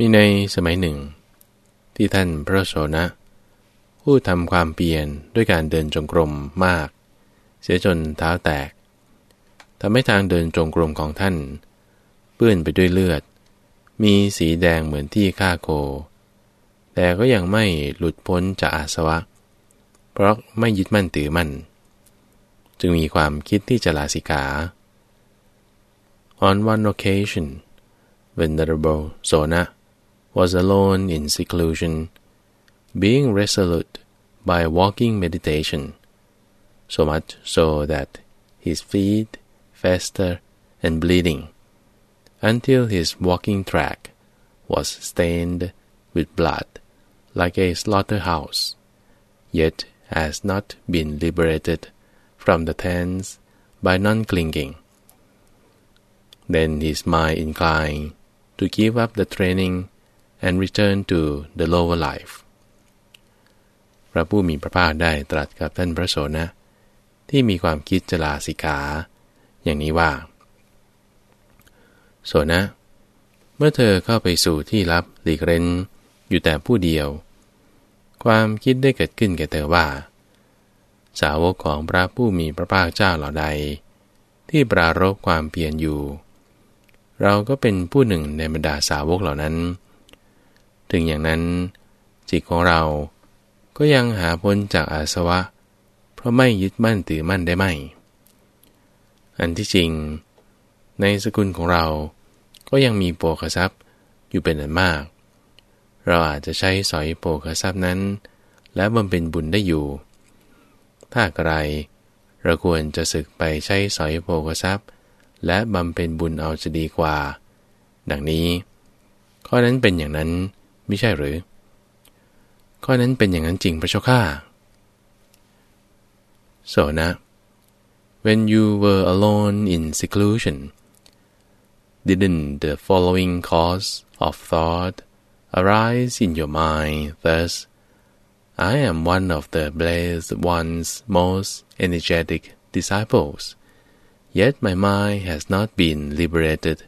มีในสมัยหนึ่ง ที่ท่านพระโสนะ ผู้ทำความเปลี่ยนด้วยการเดินจงกรมมาก เสียจนเท้าแตกทำให้ทางเดินจงกรมของท่าน เปื้อนไปด้วยเลือด มีสีแดงเหมือนที่ฆ่าโค แต่ก็ยังไม่หลุดพ้นจากอาสวะ เพราะไม่ยึดมั่นถือมั่น จึงมีความคิดที่จะลาสิกา On one occasion, Venerable Sona was alone in seclusion, being resolute by walking meditation, so much so that his feet fester and bleeding, until his walking track was stained with blood like a slaughterhouse, yet has not been liberated from the tents by non-clinging. Then his mind inclined to give up the training and return to the lower life. พระผู้มีพระภาคได้ตรัสกับท่านพระโสนะ ที่มีความคิดจะลาสิกขาอย่างนี้ว่า โสนะ เมื่อเธอเข้าไปสู่ที่ลับหลีกเร้นอยู่แต่ผู้เดียว ความคิดได้เกิดขึ้นแก่เธอว่า สาวกของพระผู้มีพระภาคเจ้าเหล่าใด ที่ปรารบความเพียรอยู่ เราก็เป็นผู้หนึ่งในบรรดาสาวกเหล่านั้น ถึงอย่างนั้น จิตของเราก็ยังหาพ้นจากอาสวะ เพราะไม่ยึดมั่นถือมั่นได้ไหมอันที่จริง ในสกุลของเราก็ยังมีโปกทรัพย์อยู่เป็นอันมาก เราอาจจะใช้สอยโปกทรัพย์นั้น และบำเพ็ญบุญได้อยู่ ถ้าไกรเราควรจะศึกไปใช้สอยโภกทรัพย์ และบำเพ็ญบุญเอาจะดีกว่า ดังนี้ ข้อนั้นเป็นอย่างนั้น ม่ใช่หรือ ข้อนั้นเป็นอย่างนั้นจริงพระเจ้าข้าโสนะ when you were alone in seclusion didn't the following cause of thought arise in your mind thus I am one of the blessed one's most energetic disciples, yet my mind has not been liberated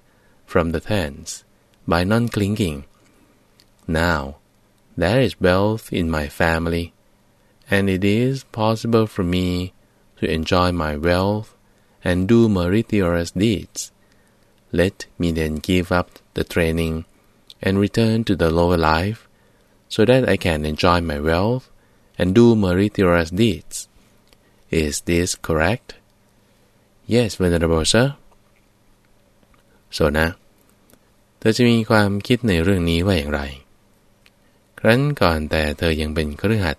from the tents by non-clinging. Now, there is wealth in my family, and it is possible for me to enjoy my wealth and do meritorious deeds. Let me then give up the training and return to the lower life so that I can enjoy my wealth and do meritorious deeds. Is this correct? Yes, Venerable Sir. โซนะเธอจะมีความคิดในเรื่องนี้ว่าอย่างไร ครั้นก่อนแต่เธอยังเป็นเครือขัด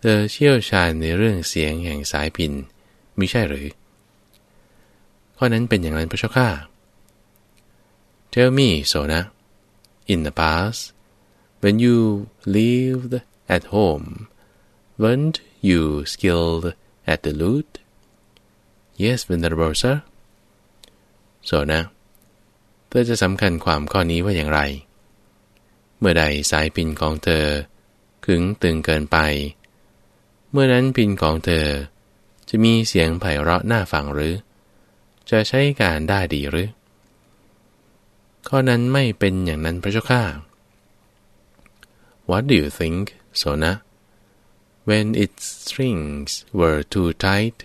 เธอเชี่ยวชาญในเรื่องเสียงแห่งสายพินมิใช่หรือ ข้อนั้นเป็นอย่างนั้นพระเจ้าข้า Tell me, Sona, in the past, when you lived at home, weren't you skilled at the lute? Yes, Venerable Sir. So นะเธอจะสำคัญความข้อนี้ว่าอย่างไร เมื่อใดสายพินของเธอ ขึงตึงเกินไป เมื่อนั้นพินของเธอ จะมีเสียงไพเราะน่าฟังหรือ จะใช้การได้ดีหรือ ข้อนั้นไม่เป็นอย่างนั้นพระเจ้าข้า What do you think, Sona? When its strings were too tight,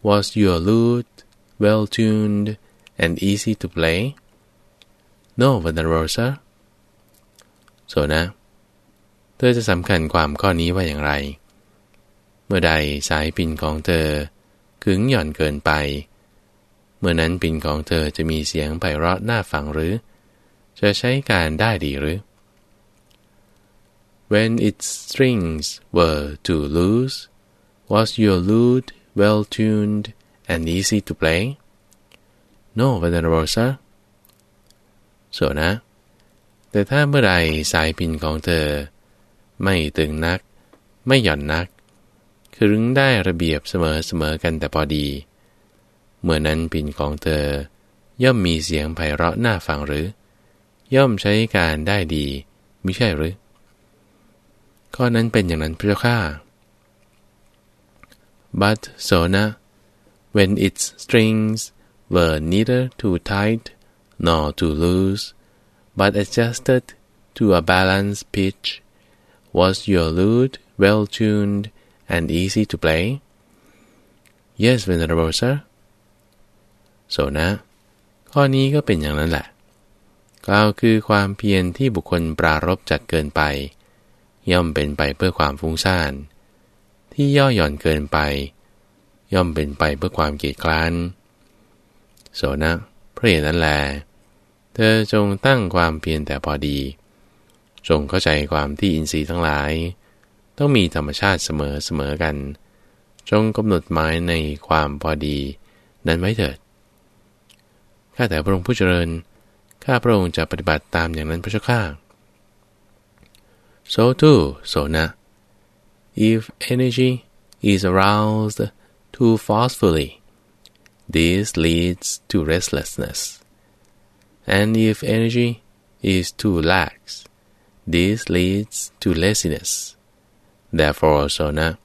was your lute well tuned and easy to play? No, Venerable Sir. โซนะ เธอจะสำคัญความข้อนี้ว่าอย่างไร เมื่อใดสายปินของเธอขึงหย่อนเกินไป เมื่อนั้นปินของเธอจะมีเสียงไพเราะน่าฟังหรือ จะใช้การได้ดีหรือ When its strings were too loose, was your lute well tuned and easy to play? No, Venerable Sir. โสนะ แต่ถ้าเมื่อใดสายพินของเธอ ไม่ตึงนัก ไม่หย่อนนักคึงได้ระเบียบเสมอเสมอกันแต่พอดี เมื่อนั้นพินของเธอ ย่อมมีเสียงไพเราะน่าฟังหรือ ย่อมใช้การได้ดีมิใช่หรือ ข้อนั้นเป็นอย่างนั้นพระเจ้าข้า But Sona, when its strings were neither too tight nor too loose, but adjusted to a balanced pitch? Was your lute well tuned and easy to play? Yes, Venerable Sir. โสนะ ข้อนี้ก็เป็นอย่างนั้นแหละ กล่าวคือความเพียรที่บุคคลปรารบจัดเกินไป ย่อมเป็นไปเพื่อความฟุ้งซ่าน ที่ย่อหย่อนเกินไป ย่อมเป็นไปเพื่อความเกียจคร้าน โสนะเพราะเหตุนั้นแลเธอจงตั้งความเพียรแต่พอดี จงเข้าใจความที่อินทรีย์ทั้งหลาย ต้องมีธรรมชาติเสมอเสมอกัน จงกำหนดหมายในความพอดีนั้นไว้เถิด ข้าแต่พระองค์ผู้เจริญ ข้าพระองค์จะปฏิบัติตามอย่างนั้นพระเจ้าข้า so too Sona if energy is aroused too forcefully This leads to restlessness. And if energy is too lax, this leads to laziness. Therefore, Sona,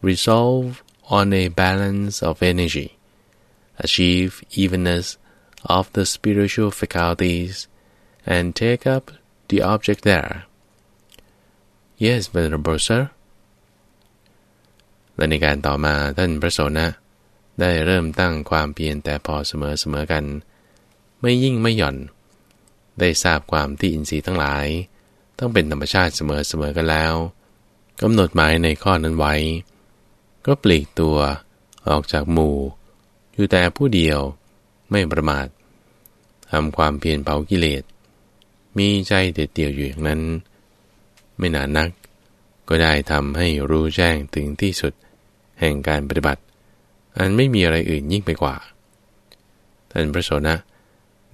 resolve on a balance of energy, achieve evenness of the spiritual faculties, and take up the object there. Yes, Venerable Sir. และในการต่อมาท่านพระโสนะได้เริ่มตั้งความเพียรแต่พอเสมอเสมอกัน ไม่ยิ่งไม่หย่อน ได้ทราบความที่อินทรีย์ทั้งหลาย ต้องเป็นธรรมชาติเสมอเสมอกันแล้วกำหนดหมายในข้อนั้นไว้ ก็ปลีกตัวออกจากหมู่ อยู่แต่ผู้เดียวไม่ประมาททำความเพียรเผากิเลส มีใจเด็ดเดี่ยวอยู่อย่างนั้น ไม่นานนัก ก็ได้ทำให้รู้แจ้งถึงที่สุด แห่งการปฏิบัติ อันไม่มีอะไรอื่นยิ่งไปกว่า ท่านพระโสนะ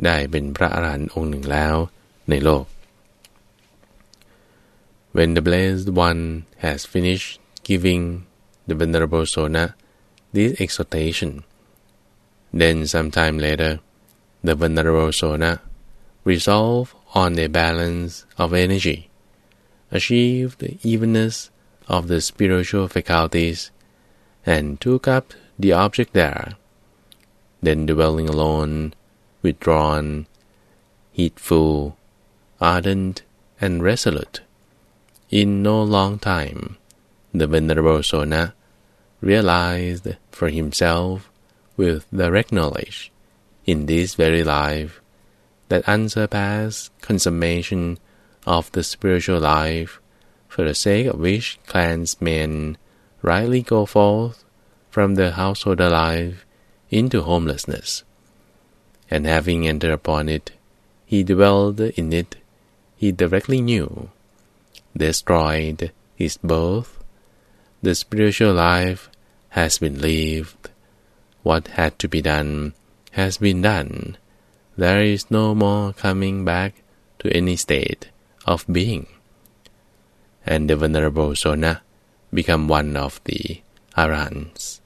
ได้เป็นพระอรหันต์องค์หนึ่งแล้วในโลก When the blessed one has finished giving the venerable Sona this exhortation, then sometime later, the venerable Sona resolved on a balance of energy, achieved the evenness of the spiritual faculties, and took up the object there, then dwelling alone, withdrawn, heedful, ardent, and resolute. In no long time, the Venerable Sona realized for himself with direct knowledge, in this very life, that unsurpassed consummation of the spiritual life, for the sake of which clansmen rightly go forth from the householder life into homelessness. And having entered upon it, he dwelled in it, he directly knew, destroyed is both. The spiritual life has been lived. What had to be done has been done. There is no more coming back to any state of being. And the venerable Sona become one of the arahants.